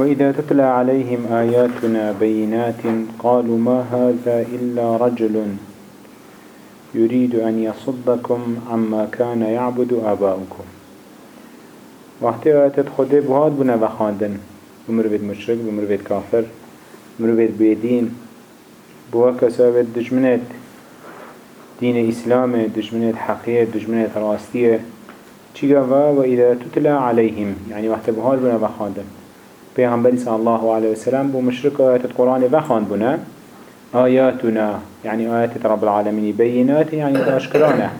وإذا تتلى عليهم آياتنا بينات قالوا ما هذا إلا رجل يريد أن يصدكم عما كان يعبد آباؤكم. وقت آيات خده بهاد بنا بخاندن بمر بيت مشرك بمر بيت كافر بمر بيت بيدين بوا كسابت دجمنت دين إسلام دجمنت حقية دجمنت راستية چيغا وإذا تتلى عليهم يعني وقت بهاد بنا بخاندن پیغمبر صلى الله عليه وسلم بو مشرك آيات القرآن بخان بنا آياتنا يعني آيات رب العالمين بينات يعني تأشكرانا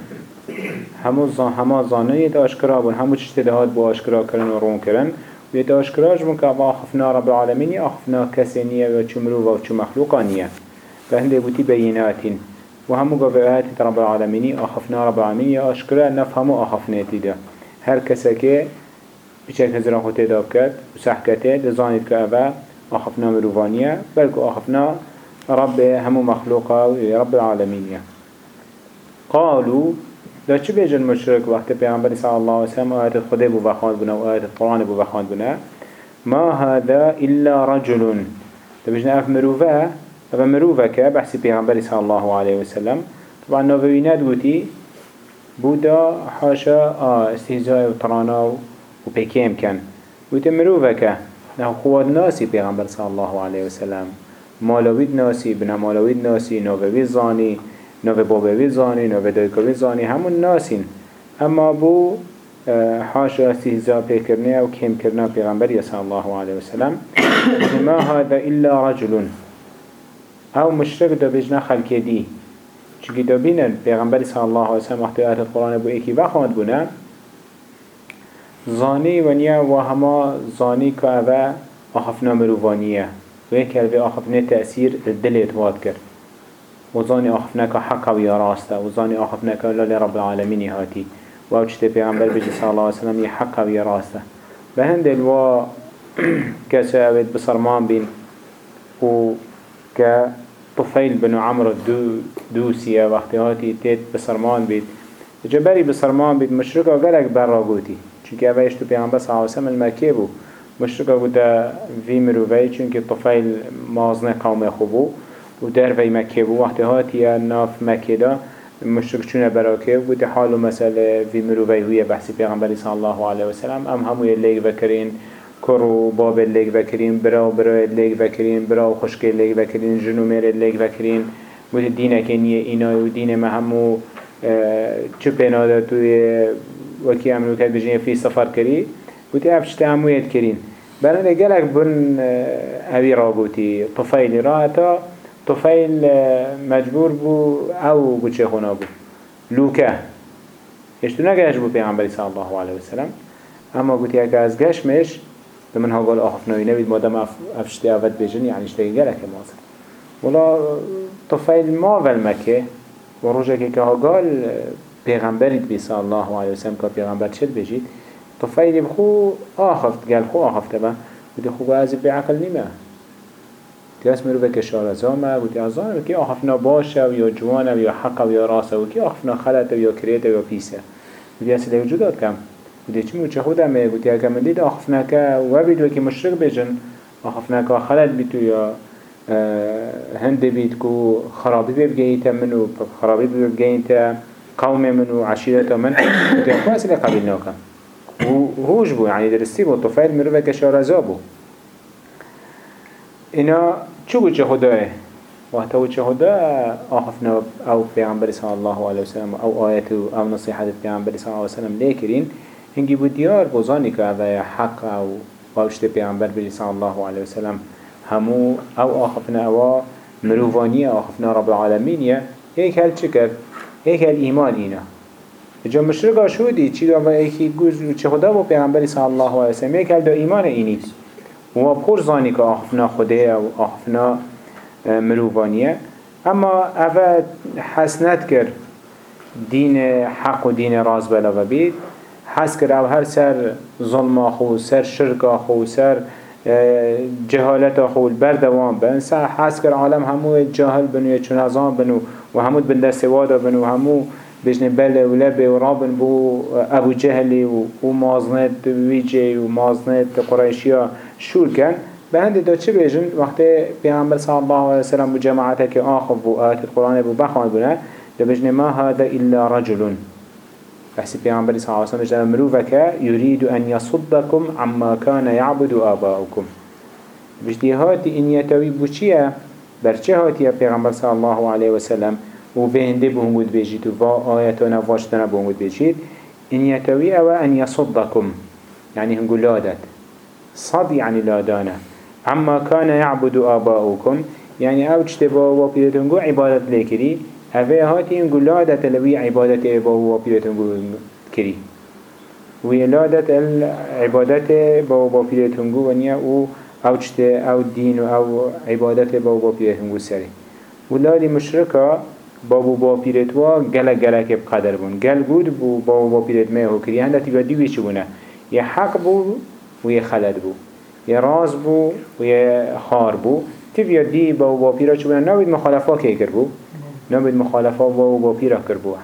همو زان هما زانه تأشكرا بون همو تشتدهات بو أشكرا كرن ورون كرن ويتأشكراج بون كأبا أخفنا رب العالمين أخفنا كسينية وچمرو وچو مخلوقانية فهنده بوتي بينات وهمو قبل آيات رب العالمين أخفنا رب العالمين أشكرا نفهمو أخفنا تيدا هر كسكي بچه هزران خود تداب کرد و سحکته دزانید که اوه آخفنا مروفانیه بلکه آخفنا رب همو مخلوقه و رب العالمینیه قالوا دا چه بیجن مشرک وقت پیغمبر صلی الله علیه وسلم آیت خدا بو بخاند بنا و آیت قرآن بو بخاند بنا ما هذا إلا رجل دا بجن اف مروفه اف مروفه که بحثی پیغمبر صلی الله علیه وسلم طبعا نووینات گوتی بودا حاشا استهزاء و طرانا و پیکیم کن و تمرو که نه خواد ناسی پیغمبر صلی الله علیه وسلم. مالوید ناسی بنا مالوید ناسی نووی زانی نوو بابوی زانی نوو دایکوی زانی همون ناسین اما بو حاشا استهزاء أو کم کرنه پیغمبر صلی الله علیه وسلم. ما هذا الا رجل أو مشرک دا بجنا خلق دی. چونکه دا بینن پیغمبر صلی الله علیه وسلم وقتی آیت القرآن بو ایکی بخواند بونه زانی ونیا و هما زانی که اوه آخفنا مروفانیه و یک کلوه آخفنا تأثیر دل اتواد کرد. و زانی آخفنا که حق و یا راسته. و زانی آخفنا که لالی رب و أو چطه پیغمبر بجی صلی اللہ علیہ وسلم یه حق و یا راسته. به هندل و کسی اوید بسرمان بین. و که طفیل بن عمر دو دوسیه وقتی هاتی تیت بسرمان بید. جبری بسرمان بید مشرک و گلک بر گوتی. چونکه اوهش تو پیغمبر صلی اللہ علیہ وسلم المکی بو مشرکا بوده وی مروفی چونکه طفیل مازن قوم خوبو و در وی مکی بو وقتی هاتی ناف مکی دا مشرک چونه براکه بوده حال و مسئله وی مروفی هوی بحثی پیغمبر صلی اللہ علیہ وسلم. ام هموی لیگ بکرین کرو باب لیگ بکرین براو براو لیگ بکرین براو خشک لیگ بکرین جنومیر لیگ بکرین بوده دینه کنیه اینای و دین ما همو چه پناده توی وكي عملو كاد بجنية في سفر كري قلت افش تعمويت كرين بلان قالك بن هذي راقوتي طفيل راتا طفيل مجبور بو أو بوچه خونا بو لوكا اشتو نگهش بو پیغمبری صلی الله علیه وسلم. اما قلت يك از گشمش بمن ها قال اخف نوي نبيد مادام افشتي افت بجن يعني اشتغي قالك مازن ولا طفيل ما والمكه وروجك كها قال پیغمبرت بی صلی الله علیه وسلم که پیغمبر چد بجید تو فیدیم خو آخفت گل خو آخفته با بودی خو از بعقل نیمه. تی اسم رو بکه شارزامه بودی ازانه بکی آخفنا باشه و یا جوانه و یا حقه و یا راسه و کی آخفنا خلطه و یا کریته و یا پیسه. بودی أصلا وجودات کم. بودی چی موچه خودمه بودی اگه من دید آخفنا که و بید و که مشرق بجن. آخفنا که خلط بیتو یا هند بید که خرابی ببگیتا منو خرابی ببگیتا قوم من وعشيرة من وتيخوا أسئلة قبل ناكا وهوش بو يعني درستي بو طفيل مروفة كشارزا بو. إنا چو چه خداه وقتا چه خداه آخفنا أو پیغمبر صلى الله عليه وسلم أو آيات أو نصيحة پیغمبر صلى الله عليه وسلم ليكرين هنگي بو ديار بوزاني که حق أو باوشت پیغمبر بجي صلى الله عليه وسلم. همو أو آخفنا أو مروفانية آخفنا رب العالمين هيك هل چكر ایک الایمان اینا. جا مشرق آشودی چی دو ایکی گوز چه خدا و پیغمبری صلی و علیہ وسلم یک دا ایمان اینی و بخور زانی که آخفنا خوده و آخفنا مروبانیه. اما اول حسنت کر دین حق و دین راز بلا و بید. حس کرد او هر سر ظلم خو سر شرک خو سر جهالت آخو بر دوام سر حس کرد عالم همو جاهل بنو چون ازام بنو و همود بن دست وادا بن و همو بجن بله و لبه و رابن بو ابو جهلی و, و مازنت ویجه و مازنت قرائشیا شور كان بهند دا چه بيجن وقت پیغمبر صلى الله عليه وسلم بجماعته که آخف بو آيات القرآن بو بخوان بنا دا بجن ما هذا إلا رجل بحث پیغمبر صلى الله عليه وسلم بجن مروفك يريد أن يصدكم عما كان يعبد آباؤكم بجدي هاتي إن يتوي بوچيه برچه هاتي پیغمبر صلى الله عليه وسلم و بهنده بهنگود بيجيت و آياتنا واشتنا بهنگود بيجيت إن يتوي أو أن يصدكم يعني هنقو لادت. صد يعني لادانا عما كان يعبد آباؤكم يعني أو اجتبا وبيدتنقو عبادت لكري هذا هاتي هنقو لادت لوي عبادت آباء وبيدتنقو كري ويلادت العبادت بابا بيدتنقو ونيا أو چته أو دين أو عبادت بابا بيدتنقو سري ولادي مشركة بابو با پیرت وا گل گل که بقدر بون. گل بود بو بابو با پیرت ما هو کری. هنده تیبا دیوی چه بونه؟ یه حق بو و یه خلد بو. یه راز بو و یه خار بو. تیبا دی بابو با پیرت چه بونه؟ نبید مخالفا که کر بو؟ نبید مخالفا بابو با پیرت کر بو.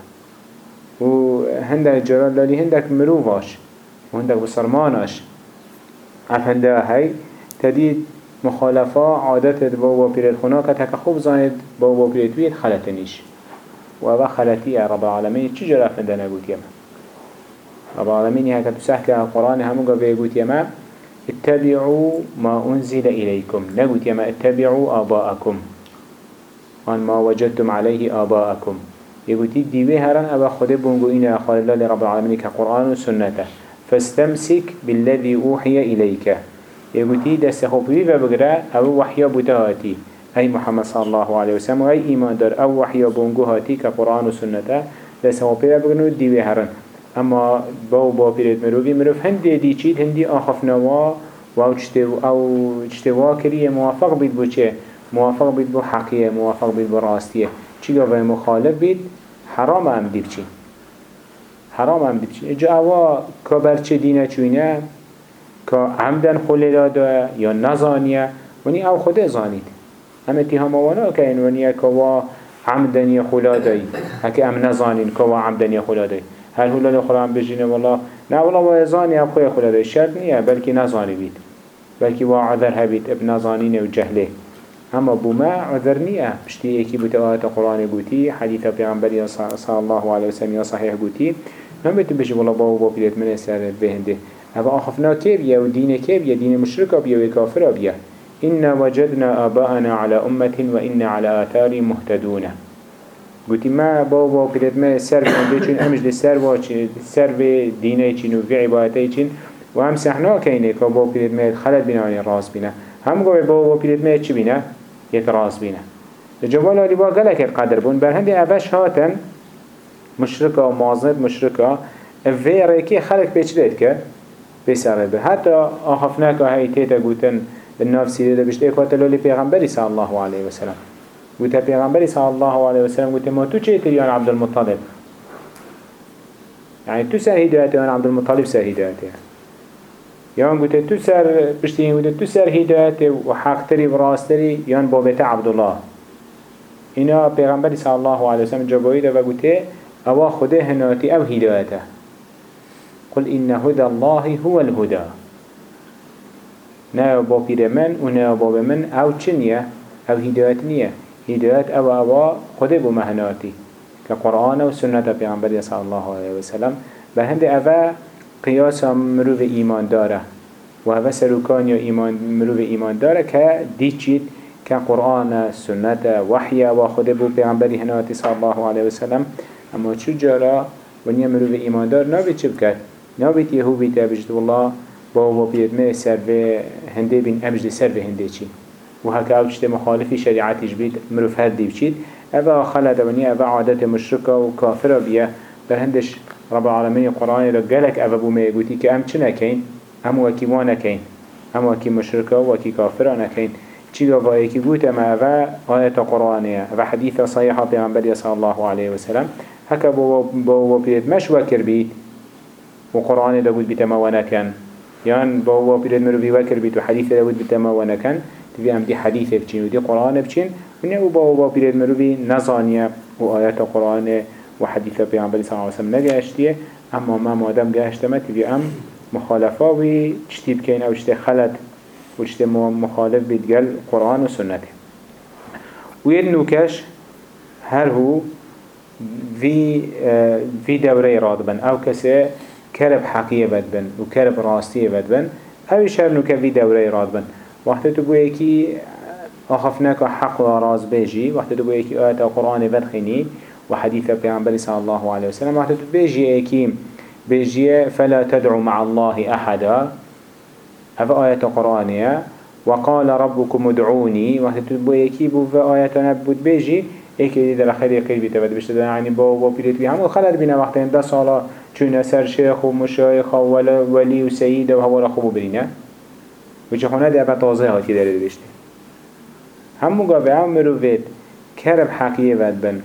و هنده جرال لالی هنده مروفاش و هنده بسرماناش هنده هی تدید مخالفة عادت بابا بيرت خنا كتك خوب زاند بابا بيرت بيت خلتنيش وابا خلتي رب العالمين چجر افندنا قوت يما رب العالمين هكا تسحك القرآن همو قبه قوت يما اتبعوا ما أنزل إليكم نقول يما اتبعوا آباءكم عن ما وجدتم عليه آباءكم يقول ديوه هران أبا خده بونقو إنا أخوال الله لرب العالمين كقرآن وسنة فاستمسك بالذي أوحي إليك يقولي دست خوبي ببقرا أو وحيا بتهاتي أي محمد صلى الله عليه وسلم أي إيمان دار أو وحيا بونجو هاتي كقرآن وسنة دست خوبي ببقرا دي هرن. أما باو با بيرت مروفي مروف هندي دي چيد هندي آخف نوا و أو اجتوا كريه موافق بيت بو چه؟ موافق بيت بو حقية موافق بيت بو راستية چي و مخالف بيت حرام ام دي بچين حرام ام دي بچين اجا اوا كبرچه دينه چوينه که عمدن خوله داده یا نزانیه ونی أو خوده زانید. همه تی هموانا که این ونیه که وا عمدن یا خوله دایی هکه ام نزانین که وا عمدن یا دایی هل هلا لو خلام بجینه والله. نه والله وا زانی اب خوی خوله دایی شرط نیه بلکی نزانی بید. بلکی وا عذر هبید اب نزانین و جهله. اما بوما عذر نیه. بشتی یکی بوده آیت قرآن بوتی حدیث پیغمبری صلی الله علیه وسلم یا صحیح بوتی هم بتو بجی والله با با پیلت من سر بهنده. هذا آخفنا كيبيا ودين كيبيا دين مشركة بيا وكافرة بيا إنا وجدنا آباءنا على أمة وإنا على آثار مهتدون. قلت ما بابا قلت ما سر چون امش لسر سر في دينه چين وفي عبادته چين وهم سحنا كينه که بابا قلت ما خلط بنا وني راس بنا هم قوي بابا قلت ما چي بنا يك راس بنا الجوال اللي با قلق القدر بون. برهند أبش هاتن مشركة ومعظمت مشركة في ريكي خلق بيچلت که بسره به حتی آخفناک هایی تیتا گوتن الناف سیده بشت اکوات لولی پیغمبری صلی الله علیه وسلم گوتا پیغمبری صلی الله علیه وسلم گوتا ما تو چه تریان عبد المطلب يعني تو سر هدايته وأنا عبد المطلب سر هدايته يان قلت تو سر بشتين قلت تو سر هدايته وحق تري براستري يان بابت عبد الله هنا پیغمبر صلى الله عليه وسلم جبويده وقلت اوا خده هناتي أو هدايته قل إن هدى الله هو الهدى. نا بابير من ونا باب من أو چنية أو هداية نية هداية أو أو قد بمهناتي كقرآن وسنة پیغمبر صلى الله عليه وسلم بهند أفا قياس مروف إيمان داره وهذا سلوكان يا إيمان مروف إيمان داره كديتشيت كقرآن سنة وحي وخد بو پیغمبر هناتي صلى الله عليه وسلم اما چو جارا ونیا مروف إيمان دار نابي چه بكت نابت يهو بيتا بجد والله بابا بيد ما سر في هنده بين أمجد سر في هنده چي وهكا اوجت مخالفي شريعتي جبيت مروف هر دي بچيد أفا خلد ونيا أفا عادت مشركة وكافرة بيا برهندش رب العالمين القرآن رجالك أفا بو ما يقولي كأم چنا كين أم وكي وأنا كين أم وكي مشركة وكي كافرة نكين چی گفایی که گوت ما أفا آية قرآنية أفا حديثة صحيحة بيعنبرية صلى الله عليه وسلم هكا بو بو بيت مش وكر بيت وقرآن داود بتما ونكن يان بوا بيرد مروفي وكر بيت وحديث داود بتما ونكن تبي أم دي حديث بچين ودي قرآن بچين ونيا وبوا بيرد مروفي نزانيا وآيات قرآن وحديث بيعنبري صلى الله عليه وسلم أما ما مادم جاشتما تبي أم مخالفة و چتي بكين أو چتي خلط وشت مخالف بيتقال قرآن وسنته ويد نوكش؟ هل هو في في دوره رادبن أو كسي كرب حقية بدبن وكرب راستية بدبن أو يشار نوكا في دوره رادبن وقت يكي أخفناك حق وراز بيجي وقت تبو يكي آيات القرآن بدخيني وحديث بيعنبالي صلى الله عليه وسلم وقت بيجي يكي بيجي فلا تدعو مع الله أحدا هذا آية قرآنية وقال ربكم ادعوني وقت تبو يكيبو في آية نبود بيجي ايكي دي خير يقيل بيتا بد بشتدن يعني با با بيلت بي همو خلال بينا وقت ده سالا چون سر شيخ و مشايخ و ولي و سيد و هوا خوب برينا وچه خونه؟ ده تازه هاتی داره بشته همو قابع هم مروفيت كرب حقية ود بن.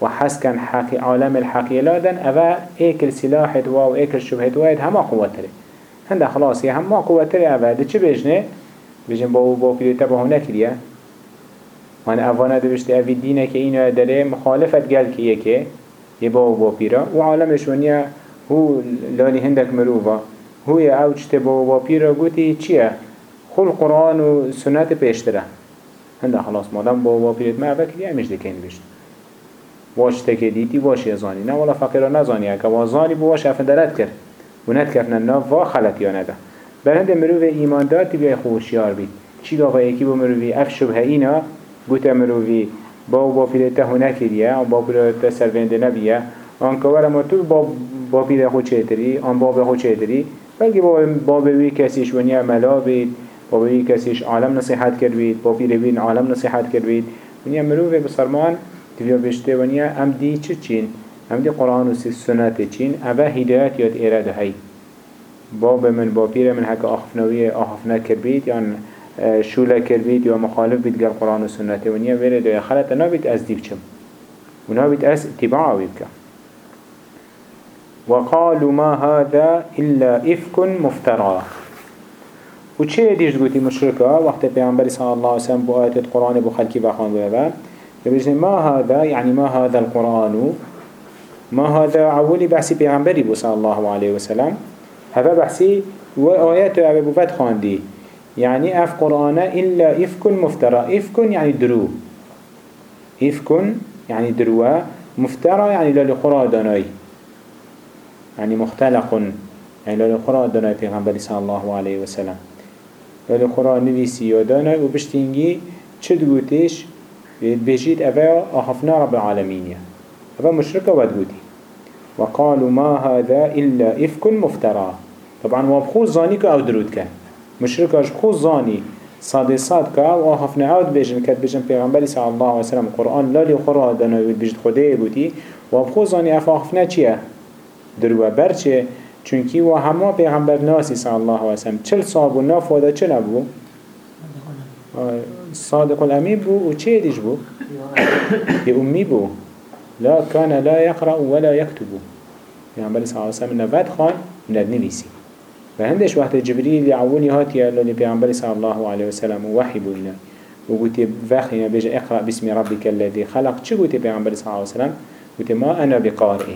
وحس كان حقي عالم الحقية لادن. اوه ايكل سلاحت واو ايكل شبهت وايد هما قوة تري هنده خلاص يا هما قوة تري اوه ده چه بجنه؟ بجن با با پیلوتا با هونه کریه. من اوانه دوشته اوی دینه که اینو داره. مخالفت گل که؟ یکه یه با با پیرا و عالمش ونیا هو لانی هندک مروفا. هو یا او چته با با پیرا گوتی چیه؟ خل قرآن و سنت پیشتره هنده خلاص مادم با پیرت ما اوه کریه امش دکین بشت واش تکه دیتی واش یزانی نه ولا فقیرا نزانی که وازانی بواش افندرت کرد. و ند کفن ناف و خلط یا نده. برند مروف ایمان دار تی بیای خوشیار بید چی داغا یکی با مروفی اف شبه اینا. گوتا مروفی با با پیلتا هونه کریه با پیلتا سرونده نبیه. آن کور ما تو با با پیل خود چهتری آن با خود چهتری. بلکه با با بوی کسیش ونیا ملا بید با بوی کسیش عالم نصیحت کرد بید با پیل بین عالم نصیحت کرد بید ونیا مروف بسرمان تبیا بشته ونیا ام دی چه چین؟ ام دی قرآن و سنت چین. اوه هدایت یاد ایراد هی باب من با پیر من حق آخفنوی آخفنا کربید یا شوله کربید یا مخالف بید گل قرآن و سنت. و نیا ویره دوی خلط نابید از دیب چم. و نابید از اتباع بید وقالوا ما هذا إلا إفك مفترى. وچه ديش قوتي مشركة وقت پیغمبر صلى الله عليه وسلم بو آيات القرآن بو خلقي بخان بيبا يقول ما هذا يعني ما هذا القرآن ما هذا عولي بحسي پیغمبري بو صلى الله عليه وسلم هذا بحثي وآيات أبي بفت خاندي يعني أف قرآن إلا إفك مفترى. إفك يعني درو. إفك يعني دروا مفترى يعني للقراء داناي يعني مختلق. يعني للقراء داناي في غنبالي صلى الله عليه وسلم للقراء نبيسي وداناي وبشتنجي چد قوتيش بيجيت أفا أخفنا رب العالمين أفا مشركة ودقوتي وقالوا ما هذا إلا إفك مفترى طبعا وابخو زاني كا أو درود كان مشركاش خو زاني صادي صاد كا و آخفنا عود بيجن كات بيجن پیغمبر صلى الله عليه وسلم القرآن لا لي خورا دانا بيجد خده بوتي وابخو زاني اف آخفنا چيه دروا برچه چونكي و همه پیغمبر ناسي صلى الله عليه وسلم چل صابو ناف ودا چل ابو صادق الأمين بو و چه ديش بو؟ يأمي بو. لا كان لا يقرأ ولا يكتب يعني صلى الله عليه وسلم نفاد خان ند نويسي فهندش وقت جبريل يعوني هاتي اللي بيعنبري صلى الله عليه وسلم ووحي بوينا وقلت فاخينا بيجا اقرأ باسم ربك الذي خلق چه قلت بيعنبري صلى الله عليه وسلم؟ قلت ما أنا بقارئ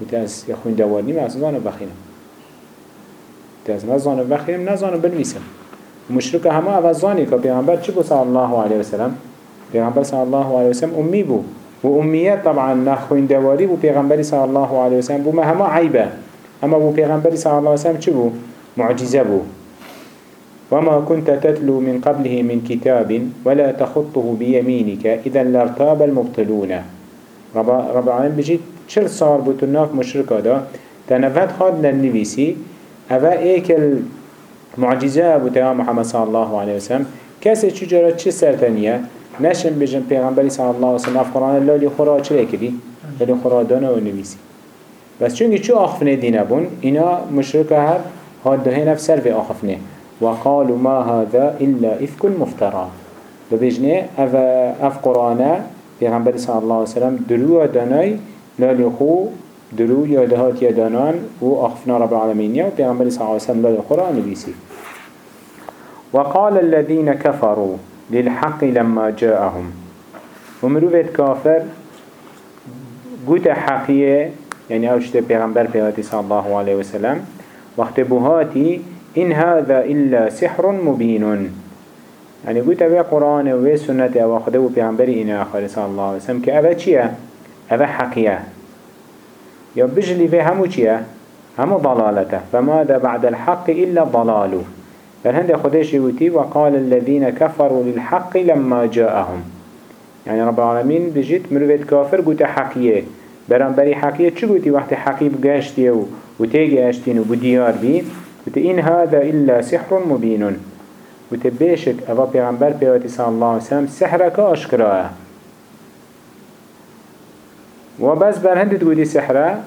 قلت أس يخون دوارني ما أصدانه بخينا قلت أس نظانه بخينا نظانه بنويسم ومشرك هما أفضاني كبيعنبر چه صلى الله عليه وسلم بيعنبر صلى الله عليه وسلم أمي بو وأميات طبعا نخوين دواري بو پیغمبر صلى الله عليه وسلم بو ما هما عيبه أما بو پیغمبر صلى الله عليه وسلم چه بو؟ معجزة بو وما كنت تتلو من قبله من كتاب ولا تخطه بيمينك إذا لارتاب المبطلون رب, رب العالمين بجيت چل صار بو تناف مشركة دا تنفت خاد للنبيسي أفا ايك المعجزة بو تيام محمد صلى الله عليه وسلم كاسي چجارة چه سرتانية نشن بجن پیغمبری صلی الله علیه وسلم قرآن لالی خورا چه کردی؟ لالی خورا دانا و نویسی. بس چونکه چه آخفنه دینه بون اینا مشرک هر هاد ده نفس سر في آخفنه. وقالوا ما هذا إلا إفك مفترى ببجنه أف, أف قرآن پیغمبر صلی الله علیه وسلم درو دانای لالی خو درو یادهات یادانان و آخفنا رب العالمین و پیغمبر صلی الله علیه وسلم لالی قرآن نبیسی وقال الذين كفروا للحق لما جاءهم. ومروفت كافر قوت حقية يعني أوشت پیغمبر پیغاتی صلى الله عليه وسلم. وقت بوهاتي إن هذا إلا سحر مبين. يعني قلت أبي قرآن و سنة أو خده بيعنبري إنا آخر صلى الله عليه وسلم. كأبا چيا أبا حقيا يا بجلي في همو چيا همو ضلالته فماذا بعد الحق إلا ضلاله فالهند خدش يوتي وقال الذين كفروا للحق لما جاءهم. يعني رب العالمين بجيت مروفت كافر قلت حقية. برانبري حقية چو قلتي وقت حقيب قاشتي وتيجي اشتين وبديار بي. قلت إن هذا إلا سحر مبين. وتبيشك أبا بيغمبر بيوتي صلى الله عليه وسلم سحرك أشكراه وبس برهند تقولي سحره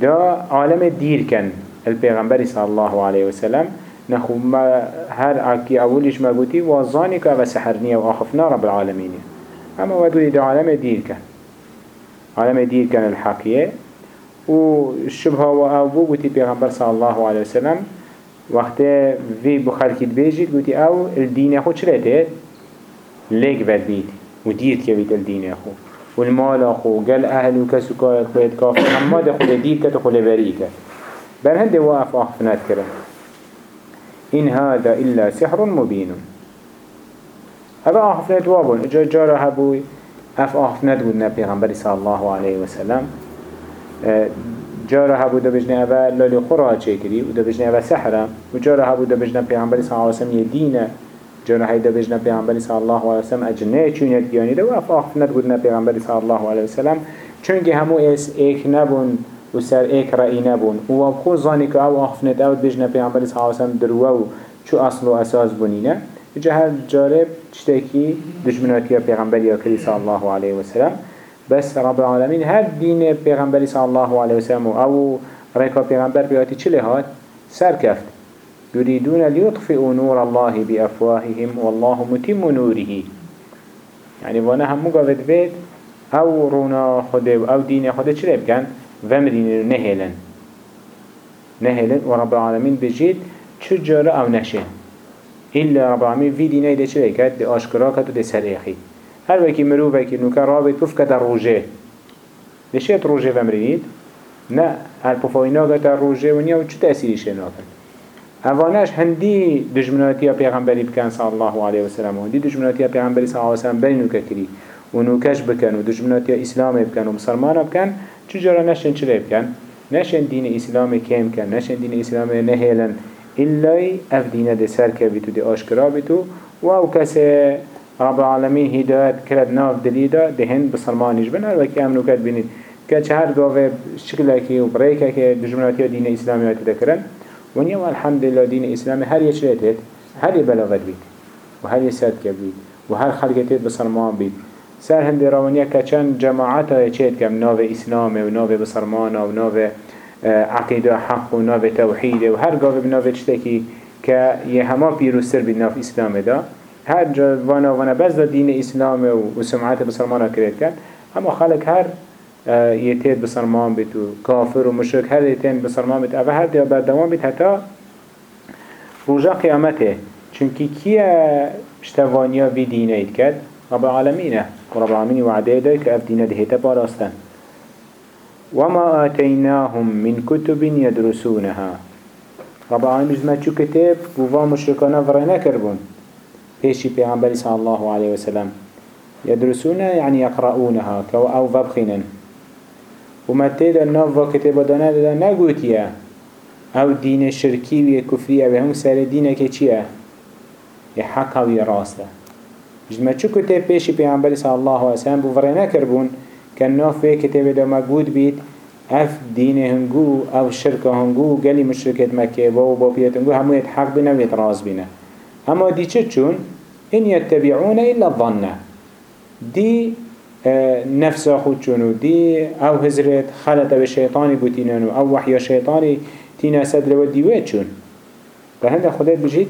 دا عالم دير كان البيغمبر صلى الله عليه وسلم نخو ما هر عكي أوليش ما قلتي وظاني كأبا سحرنية وآخفنا رب العالمين أما ودولي دا عالم دير كان عالم دير كان الحقية والشبهة وأبو قلتي بيغمبر صلى الله عليه وسلم وقت في بخلقت بيجيت قلتي أو الدين أخو چلته ليك بد بيت وديت كبيت الدين أخو والمال أخو قال أهل وكسو كويت كافر أما ده خل ديت كت بل هنده واقف أخفنات كرم إن هذا إلا سحر مبين. أبا أخفنات وابون. إجا جارة هبوي. أف أخفنات قلنا بيغمبر صلى الله عليه وسلم جارة هبو ده بجنه أبا لالی خورا چه ده بجنه أبا سحره و جارة هبو ده بجنه صلی الله علیه وسلم یه هی ده بجنه پیغمبری صلی الله علیه وسلم اجنه چونیت گیانی ده و افاق ندگودنه پیغمبری صلی الله علیه وسلم. چونکه همو اس ایک نبون و سر ایک رأی نبون. و اکو زانی که أو آخفنت أو بجنه پیغمبری صلی الله علیه وسلم دروا چو اصل و أساس بونینه جهر جارب چتکی دشمناتی پیغمبری کلی صلی الله علیه وسلم. بس رب العالمين هر دين پیغمبر صلى الله عليه وسلم أو ريكا پیغمبر بياتي چله هات سر كفت يريدون ليطفئوا نور الله بأفواههم والله متم نوره. يعني وأنا هم مقابد بيت أو رونا خده أو دين خده چله بكن ومرين نهلن نهلن ورب العالمين بجيت چجاره أو نشه. إلا رب العالمين في دينه ده چله كد ده آشكرا كد ده سر أخي هر وکی مروفه که نوکه رابط پف کتا روژه. لشیت روژه ومرینید؟ نه هر پفاینا کتا روژه و نیا و چو تأثیریشه ناکن اوانش هندی دجمناتی پیغمبری بکن صلی الله علیه وسلم. هندی دجمناتی پیغمبری صلی الله علیه وسلم بین نوکه کری و نوکش بکن و دجمناتی اسلام بکن و مسلمان بکن چجورا نشن چلی بکن؟ نشن دین اسلام کم کن نشن دین اسلام نهیلن إلا اف دين ده سر كبتو ده آشكرا بتو و أو کسی رب العالمين هدايت كرد ناف دليدا دهن بسلمانيش بن هر وكي امنو كد بنين كد هر دواء شكلكي وبريككي دجمناتي دين اسلامي تذكرن ونيا والحمد لله دين اسلامي هر يشريتت هر يبلغت بيت وهر يساد كبيت وهر خلقتت بسلمان بيت سر هند روانيا كچن جماعتا يچيت كم ناف اسلامي وناف بسلمانا وناف عقيدة حق وناف توحيد وهر قاوه بناف چتكي كيهما بيروستر بناف اسلامي ده هر جا وأنا دا دين اسلام و سمعت بسلمان کرد کرد اما خلق هر يتيت بسلمان بيت و كافر و مشرك هر يتين بسلمان بيت اوه هر دي بردوان بيت حتى رجا قيامته چونكي كيه اشتوانيا بي دينه يتكد رب العالمين ورب العالمين وعده ده كأف دينه دهيته باراستن وما آتيناهم من كتب يدرسونها رب العالمين جزمت شو كتاب وفا مشركانا فرنا كربون پیشی پیغمبر صلی الله عليه وسلم يدرسون يعني يقرؤونها كو أو فبخنن وما تيدا ناف وكتب دانا دا نقوتيا أو دين الشركي وكفرية بهم سر دينك چيه يحقا ويراسته جدما چو كتب پیشی پیغمبر صلی الله عليه وسلم بفرنا كربون كان ناف في كتب دا مقود بيت اف دين هنگو أو شركة هنگو قلي مشركة مكة و بابيت هنگو همو يتحق بنا ويتراز بنا اما دي چون؟ إن يتبعون إلا الظن. دي نفس خود چونو دي أو هزرت خلط بالشيطان بوتينانو أو وحي شيطاني تينا سدر وديوات چون. فهذا خدات بجيت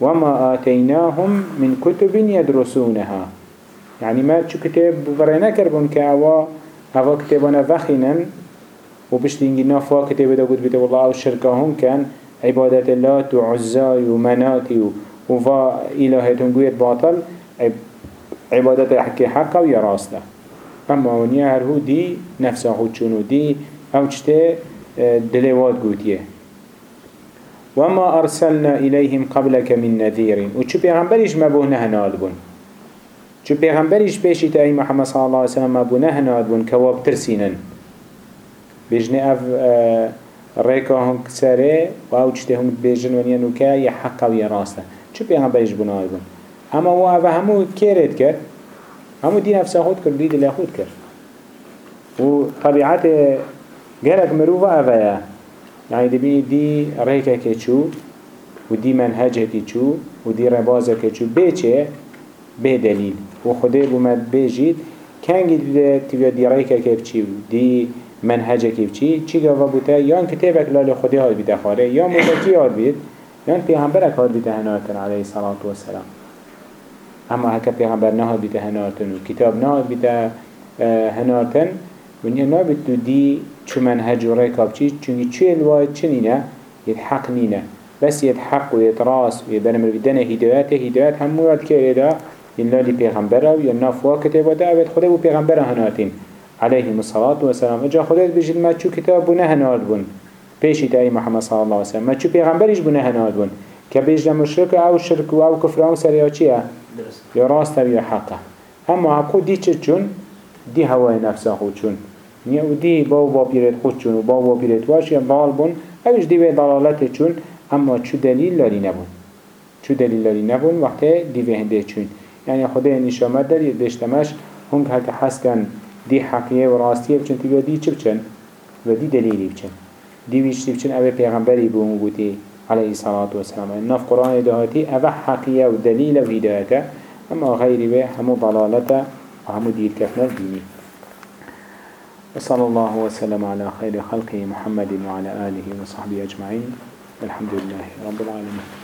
وما آتيناهم من كتب يدرسونها يعني ما تشو كتاب بفرينا كربون كأوا أوا كتابنا فخنا وبشتينجي نافوا كتاب دا قد بيت والله أو الشركة هم كان عبادة الله وعزاي ومناتي وفا إلهتون قويت باطل عبادت حكي حقا ويا راسته. اما ونيا هرهو دي نفسه خود چونو دي أو چته دلوات قوتيه وما أرسلنا إليهم قبلك من نذير. وشو بيغنبريش مبوه هنال بون شو بيغنبريش بيشي تأي محمد صلى الله عليه وسلم مبوه هنال بون كواب ترسينن بيجني أف آه ريكا هم كسره و أو چته هم بيجن ونيا نوكا يا حقا ويا راسته شو بيغنبريش بنال بون اما هو أفا همو كيرت كر همو دین افسا خود کرد دید الله خود کرد. و طبیعت گرگ مروفا اوه یعنی دی دبي که چو و دی منهجه كيتشو ودي ربازه كيتشو بيتشه به دلیل. و خوده بومد بیجید. کنگی دیده تیویا دی ریکه که بچی دی منهجه که چی چی گوا بوده؟ یان کتابک لال خوده هاد بیده خاره یان مولکی هاد بید؟ یان پیغمبرک هاد بیده هنواتن علیه صلاة و سلام. اما هكا پیغمبر نهاد بيتا هناتن. وكتاب نهاد بيتا هناتن. ونیا نابد تو دی چو منهج و ریکاب چی؟ چونگی چو الواید چنینه؟ ید حق نینه. بس ید حق و ید راس و ید برمر بدن هدایت هدایت هم مراد که ایدا إلا لبيغمبره ويا نافوا كتابه ده أبد خده وبيغمبره هناتين عليهم الصلاة والسلام. اجا خده بجد ما تشو كتاب بنا هنات بون. بيشي تأي محمد صلى الله عليه وسلم ما تشو بيغمبرش بنا هنات بون. كبيج مشرك أو شرك أو كفر أو سريا چيه يا راس تبي حقه أما عقو دي چون؟ دي هواي نفسه خود چون. نیا و دی با و با پیرت خود چون و با و با پیرت واش یا ضال بون. اوش دی به ضلالت چون. اما چو دلیل لاری نبون. چو دلیل لاری نبون وقتی دی به هنده چون. یعنی خدا نشامت داری دشتمش. هم که حس کن دی حقیه و راستیه بچن. تیگه دی چه بچن؟ و دی دلیلی بچن. دی ویشتی بچن اوه پیغمبری بومو بوتی. عليه الصلاة والسلام. نف قرآن دهاتي أبا حقية ودليل وهدايته أما غير به همو ضلالته وهمو دير كفنا الديني وصلى الله وسلم على خير خلقه محمد وعلى آله وصحبه أجمعين. الحمد لله رب العالمين.